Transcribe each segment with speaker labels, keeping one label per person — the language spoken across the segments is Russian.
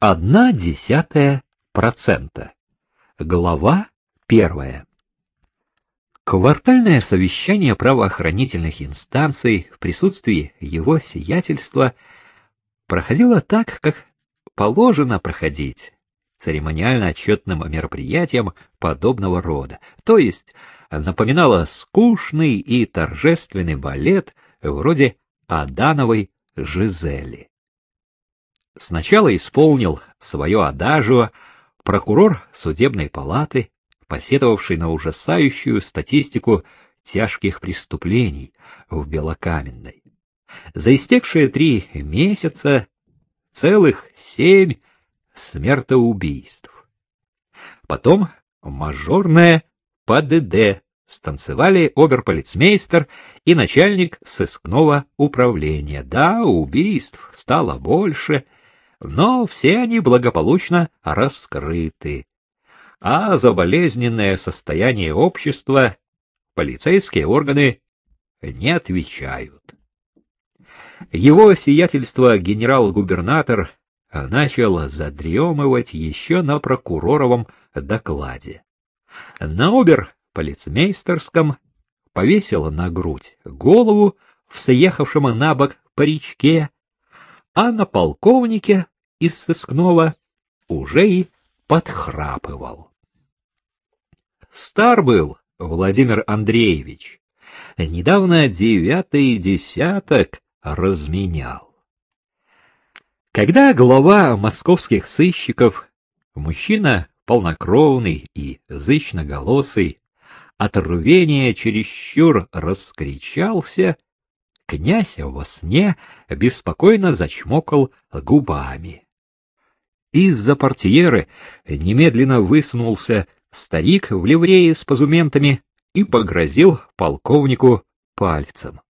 Speaker 1: Одна десятая процента. Глава первая. Квартальное совещание правоохранительных инстанций в присутствии его сиятельства проходило так, как положено проходить церемониально-отчетным мероприятиям подобного рода, то есть напоминало скучный и торжественный балет вроде Адановой Жизели. Сначала исполнил свое адажио прокурор судебной палаты, посетовавший на ужасающую статистику тяжких преступлений в Белокаменной. За истекшие три месяца целых семь смертоубийств. Потом мажорное ПДД станцевали оберполицмейстер и начальник сыскного управления. Да, убийств стало больше, но все они благополучно раскрыты. А за болезненное состояние общества полицейские органы не отвечают. Его сиятельство генерал-губернатор начал задремывать еще на прокуроровом докладе. На обер-полицмейстерском повесила на грудь голову в съехавшем на бок паричке, а на полковнике из сыскного уже и подхрапывал. Стар был Владимир Андреевич, недавно девятый десяток разменял. Когда глава московских сыщиков, мужчина полнокровный и зычноголосый, от рвения чересчур раскричался, князь во сне беспокойно зачмокал губами. Из-за портьеры немедленно высунулся старик в ливрее с позументами и погрозил полковнику пальцем.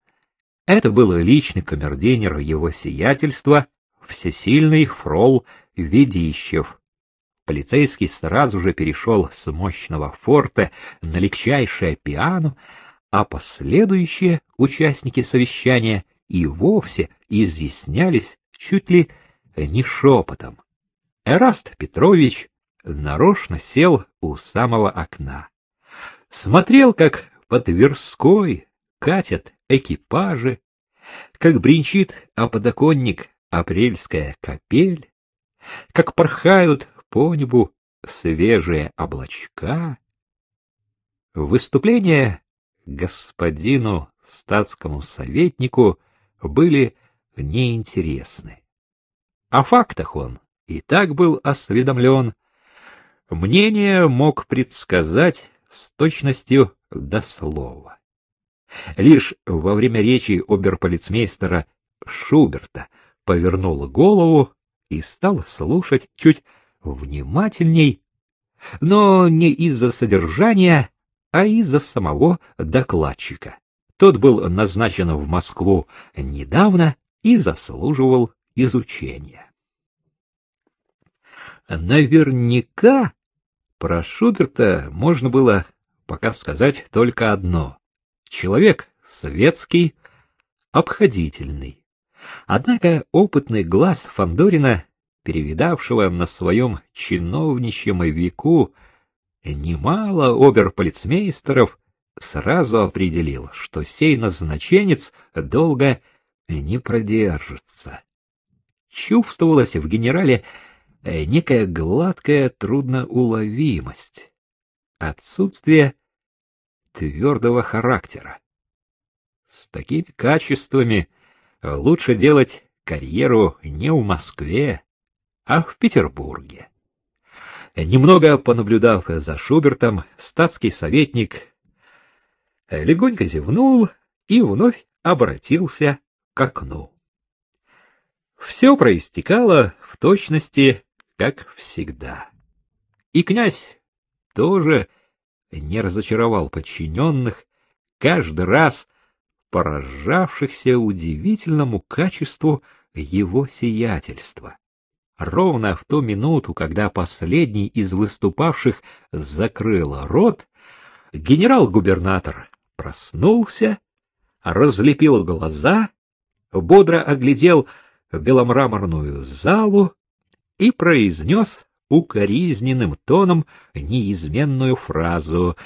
Speaker 1: Это был личный камердинер его сиятельства всесильный фрол Ведищев. Полицейский сразу же перешел с мощного форта на легчайшее пиано, а последующие участники совещания и вовсе изъяснялись чуть ли не шепотом. Эраст Петрович нарочно сел у самого окна. Смотрел, как по Тверской катят экипажи, как бренчит о подоконник апрельская капель, как порхают по небу свежие облачка. Выступления господину статскому советнику были неинтересны. О фактах он и так был осведомлен, мнение мог предсказать с точностью до слова. Лишь во время речи оберполицмейстера Шуберта повернул голову и стал слушать чуть внимательней, но не из-за содержания, а из-за самого докладчика. Тот был назначен в Москву недавно и заслуживал изучения. Наверняка про Шуберта можно было пока сказать только одно. Человек светский, обходительный. Однако опытный глаз Фандорина, перевидавшего на своем чиновничьем веку немало оберполицмейстеров, сразу определил, что сей назначенец долго не продержится. Чувствовалась в генерале некая гладкая трудноуловимость, отсутствие твердого характера. С такими качествами лучше делать карьеру не в Москве, а в Петербурге. Немного понаблюдав за Шубертом, статский советник легонько зевнул и вновь обратился к окну. Все проистекало в точности, как всегда. И князь тоже не разочаровал подчиненных, каждый раз поражавшихся удивительному качеству его сиятельства. Ровно в ту минуту, когда последний из выступавших закрыл рот, генерал-губернатор проснулся, разлепил глаза, бодро оглядел беломраморную залу и произнес укоризненным тоном неизменную фразу.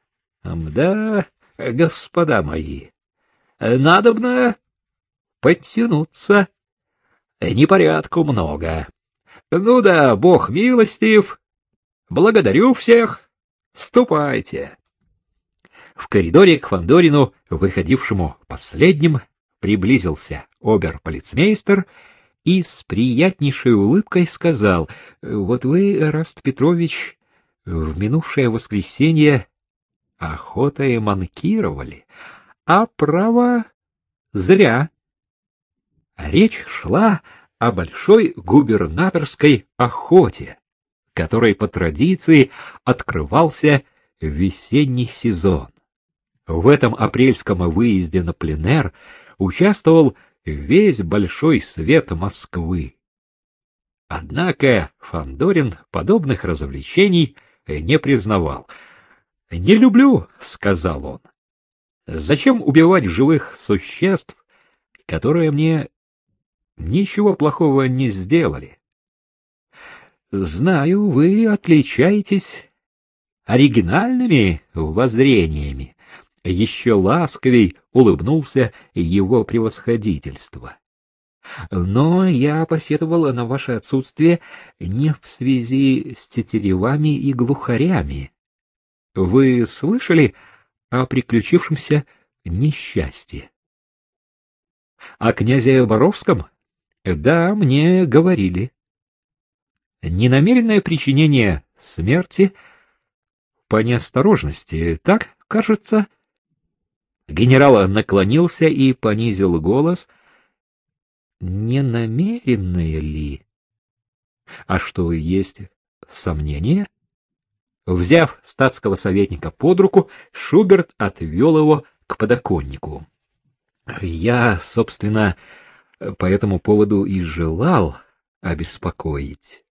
Speaker 1: — Да, господа мои, надобно подтянуться. Непорядку много. Ну да, бог милостив. Благодарю всех. Ступайте. В коридоре к Фандорину, выходившему последним, приблизился обер-полицмейстер и с приятнейшей улыбкой сказал, «Вот вы, Раст Петрович, в минувшее воскресенье охотой манкировали, а право зря. Речь шла о большой губернаторской охоте, которой по традиции открывался весенний сезон. В этом апрельском выезде на пленэр участвовал весь большой свет Москвы. Однако Фандорин подобных развлечений не признавал. «Не люблю», — сказал он. «Зачем убивать живых существ, которые мне ничего плохого не сделали?» «Знаю, вы отличаетесь оригинальными воззрениями», еще ласковей улыбнулся его превосходительство. Но я посетовал на ваше отсутствие не в связи с тетеревами и глухарями. Вы слышали о приключившемся несчастье? О князе Боровском? Да, мне говорили. Ненамеренное причинение смерти по неосторожности, так, кажется, — Генерал наклонился и понизил голос. Не намеренное ли? А что, есть сомнения? Взяв статского советника под руку, Шуберт отвел его к подоконнику. Я, собственно, по этому поводу и желал обеспокоить.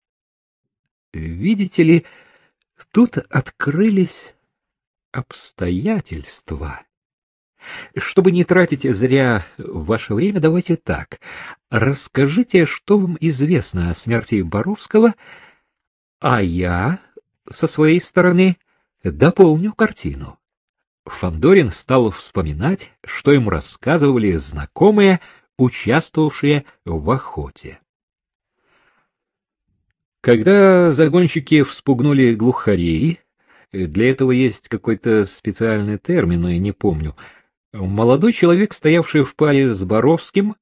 Speaker 1: Видите ли, тут открылись обстоятельства. Чтобы не тратить зря ваше время, давайте так. Расскажите, что вам известно о смерти Боровского, а я, со своей стороны, дополню картину. Фандорин стал вспоминать, что ему рассказывали знакомые, участвовавшие в охоте. Когда загонщики вспугнули глухарей, для этого есть какой-то специальный термин, но я не помню — Молодой человек, стоявший в паре с Боровским,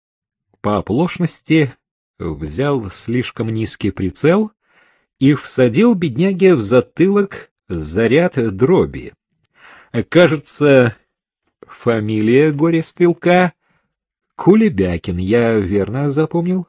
Speaker 1: по оплошности взял слишком низкий прицел и всадил бедняге в затылок заряд дроби. Кажется, фамилия горе-стрелка Кулебякин, я верно запомнил?